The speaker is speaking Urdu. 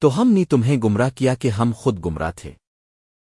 تو ہم نے تمہیں گمراہ کیا کہ ہم خود گمراہ تھے۔